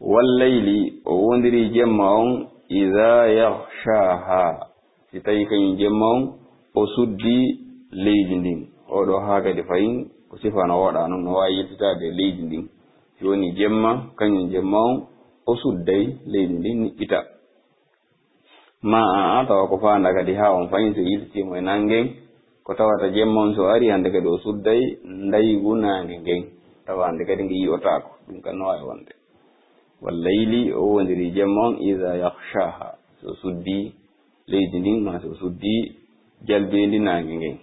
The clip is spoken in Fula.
wallayli o wondiri jemma on ida yahshaha si tawi kañum jemma on o suddi leydi ndin oɗo ha kadi fayin ko sifa no woɗa noon no wawi yettitade leydi ndin joni jemma kañum jemma on o sudday leydi ndin niɓɓita ma a a tawa ko fanda kadi ha on fayin so yiltitimo e nangen ko tawata jemma on so ari hande kadi o sudday ndaygu nange ngen tawa hande kadi nge yi'otako ɗum kam no wawi wonde wallayli o wondiri jemma on ida so suddi leydi ndin ma so suddi jalbendi nangue nguen